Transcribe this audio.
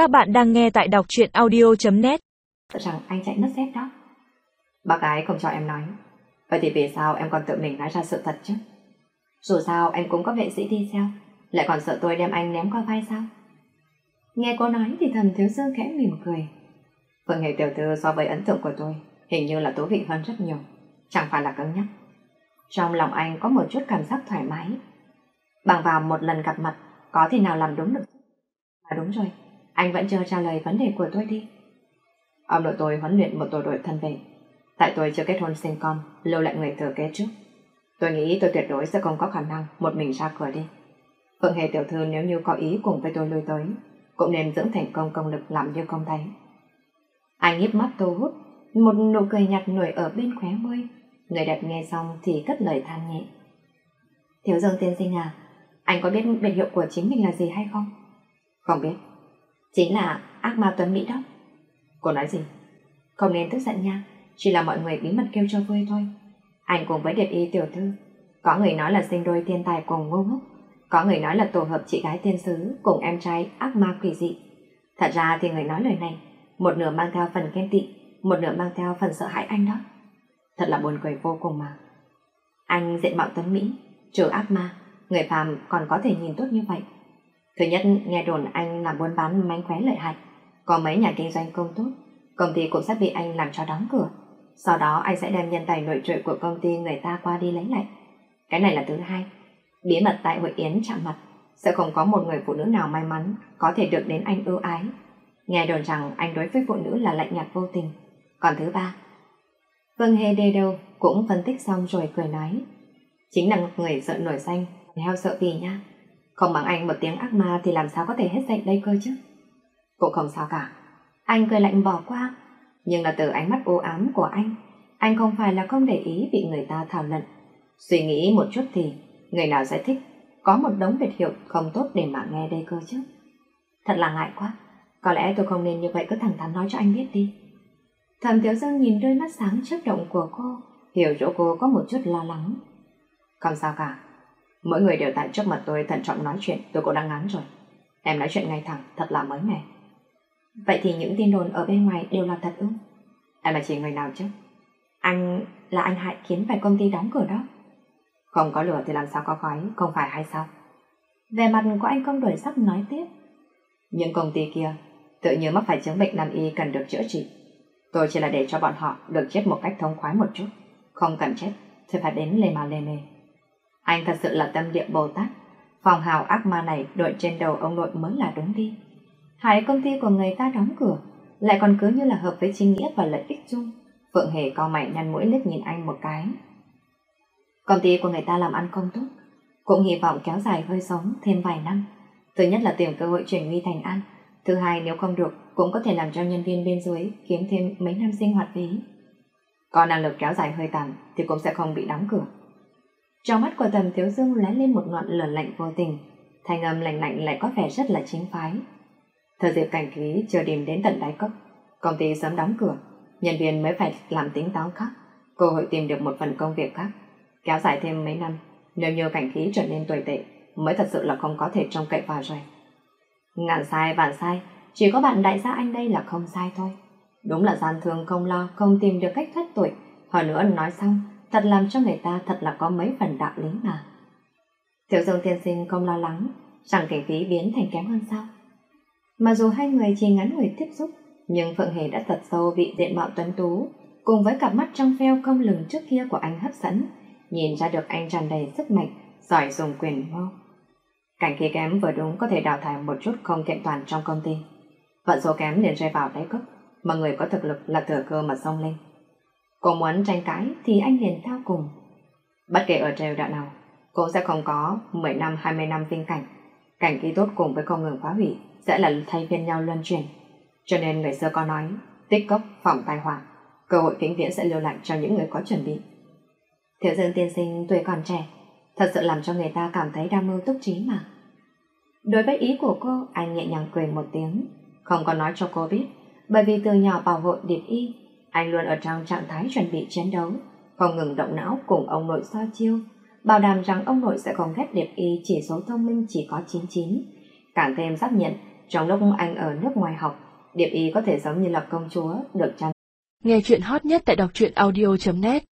Các bạn đang nghe tại đọc truyện audio.net Sợ rằng anh chạy nứt dép đó. Bác gái không cho em nói. Vậy thì vì sao em còn tự mình nói ra sự thật chứ? Dù sao anh cũng có vệ sĩ đi theo, lại còn sợ tôi đem anh ném qua vai sao? Nghe cô nói thì thầm thiếu dương khẽ mỉm cười. Phượng Hề tiểu thư so với ấn tượng của tôi, hình như là thú vị hơn rất nhiều, chẳng phải là cứng nhắc. Trong lòng anh có một chút cảm giác thoải mái. Bằng vào một lần gặp mặt, có thể nào làm đúng được? À đúng rồi, anh vẫn chưa trả lời vấn đề của tôi đi. Ông nội tôi huấn luyện một tổ đội thân vệ. Tại tôi chưa kết hôn sinh con, lưu lại người thừa kế trước. Tôi nghĩ tôi tuyệt đối sẽ không có khả năng một mình ra cửa đi. Phượng Hề tiểu thư nếu như có ý cùng với tôi lui tới, cũng nên dưỡng thành công công lực làm như công thấy. Anh nhíp mắt tô hút, một nụ cười nhạt nổi ở bên khóe môi. Người đẹp nghe xong thì cất lời than nhẹ. Thiếu dương tiên sinh à, anh có biết biệt hiệu của chính mình là gì hay không? Không biết. Chính là ác ma tuấn Mỹ đó. Cô nói gì? Không nên tức giận nha, chỉ là mọi người bí mật kêu cho vui thôi. Anh cùng với Điệt Y tiểu thư, có người nói là sinh đôi thiên tài cùng ngô ngốc, có người nói là tổ hợp chị gái tiên sứ cùng em trai ác ma quỷ dị. Thật ra thì người nói lời này, một nửa mang theo phần ghen tị, một nửa mang theo phần sợ hãi anh đó. Thật là buồn cười vô cùng mà. Anh diện mạo tuấn Mỹ, trừ ác ma, người phàm còn có thể nhìn tốt như vậy. Thứ nhất, nghe đồn anh làm buôn bán mánh khóe lợi hại. Có mấy nhà kinh doanh công tốt, công ty cũng sắp bị anh làm cho đóng cửa. Sau đó anh sẽ đem nhân tài nội trợ của công ty người ta qua đi lấy lại. Cái này là thứ hai. Bí mật tại hội yến chạm mặt, sẽ không có một người phụ nữ nào may mắn có thể được đến anh ưu ái. Nghe đồn rằng anh đối với phụ nữ là lạnh nhạt vô tình. Còn thứ ba, Vương Hề đê đâu cũng phân tích xong rồi cười nói. Chính là người sợ nổi xanh, heo sợ vì nha. Không bằng anh một tiếng ác ma thì làm sao có thể hết giận đây cơ chứ? Cũng không sao cả. Anh cười lạnh bỏ qua. Nhưng là từ ánh mắt u ám của anh, anh không phải là không để ý bị người ta thảo luận. Suy nghĩ một chút thì, người nào giải thích có một đống biệt hiệu không tốt để mà nghe đây cơ chứ? Thật là ngại quá. Có lẽ tôi không nên như vậy cứ thẳng thắn nói cho anh biết đi. Thầm Tiểu Dương nhìn đôi mắt sáng chớp động của cô, hiểu chỗ cô có một chút lo lắng. Không sao cả, mỗi người đều tại trước mặt tôi thận trọng nói chuyện, tôi cũng đang ngán rồi. Em nói chuyện ngay thẳng, thật là mới mẻ. Vậy thì những tin đồn ở bên ngoài đều là thật ư? Em là chỉ người nào chứ? Anh là anh hại khiến phải công ty đóng cửa đó. Không có lửa thì làm sao có khói, không phải hay sao? Về mặt của anh không đổi sắc nói tiếp. Những công ty kia tự như mắc phải chứng bệnh nan y cần được chữa trị. Tôi chỉ là để cho bọn họ được chết một cách thông khoái một chút. Không cần chết, thì phải đến lề mà lề mề. Anh thật sự là tâm địa Bồ Tát. Phòng hào ác ma này đội trên đầu ông nội mới là đúng đi. Hãy công ty của người ta đóng cửa, lại còn cứ như là hợp với chính nghĩa và lợi ích chung. Phượng Hề co mày nhăn mũi liếc nhìn anh một cái. Công ty của người ta làm ăn không tốt, cũng hy vọng kéo dài hơi sống thêm vài năm. Thứ nhất là tìm cơ hội chuyển nguy thành an, thứ hai nếu không được cũng có thể làm cho nhân viên bên dưới kiếm thêm mấy năm sinh hoạt phí. Có năng lực kéo dài hơi tàn thì cũng sẽ không bị đóng cửa. Trong mắt của tầm thiếu dương lóe lên một ngọn lửa lạnh vô tình, thanh âm lạnh lạnh lại có vẻ rất là chính phái. Thời dịp cảnh khí chờ điểm đến tận đáy cốc, công ty sớm đóng cửa, nhân viên mới phải làm tính táo khác, cơ hội tìm được một phần công việc khác, kéo dài thêm mấy năm, nếu như cảnh khí trở nên tồi tệ, mới thật sự là không có thể trông cậy vào rồi. Ngàn sai vạn sai, chỉ có bạn đại gia anh đây là không sai thôi. Đúng là gian thương không lo, không tìm được cách thoát tuổi Hơn nữa nói xong, thật làm cho người ta thật là có mấy phần đạo lý mà. Tiểu dương tiên sinh không lo lắng, rằng cảnh phí biến thành kém hơn sao. Mà dù hai người chỉ ngắn người tiếp xúc, nhưng Phượng Hề đã thật sâu bị diện mạo tuấn tú, cùng với cặp mắt trong veo không lừng trước kia của anh hấp dẫn, nhìn ra được anh tràn đầy sức mạnh, giỏi dùng quyền mô. Cảnh khí kém vừa đúng có thể đào thải một chút không kiện toàn trong công ty. Vận số kém liền rơi vào đáy cốc, mà người có thực lực là thừa cơ mà xông lên. Cô muốn tranh cãi thì anh liền theo cùng. Bất kể ở trèo đoạn nào, cô sẽ không có 10 năm 20 năm vinh cảnh. Cảnh khí tốt cùng với không ngừng phá hủy sẽ là thay phiên nhau luân chuyển. Cho nên người xưa có nói, tích cốc phòng tai họa, cơ hội vĩnh viễn sẽ lưu lại cho những người có chuẩn bị. Thiếu dương tiên sinh tuổi còn trẻ, thật sự làm cho người ta cảm thấy đam mưu túc trí mà. Đối với ý của cô, anh nhẹ nhàng cười một tiếng, không có nói cho cô biết, bởi vì từ nhỏ bảo hộ điệp y, anh luôn ở trong trạng thái chuẩn bị chiến đấu, không ngừng động não cùng ông nội so chiêu, bảo đảm rằng ông nội sẽ không ghét điệp y chỉ số thông minh chỉ có 99, càng thêm xác nhận Trong lúc anh ở nước ngoài học, Điệp Y có thể giống như là công chúa, được chăm Nghe chuyện hot nhất tại đọc truyện audio.net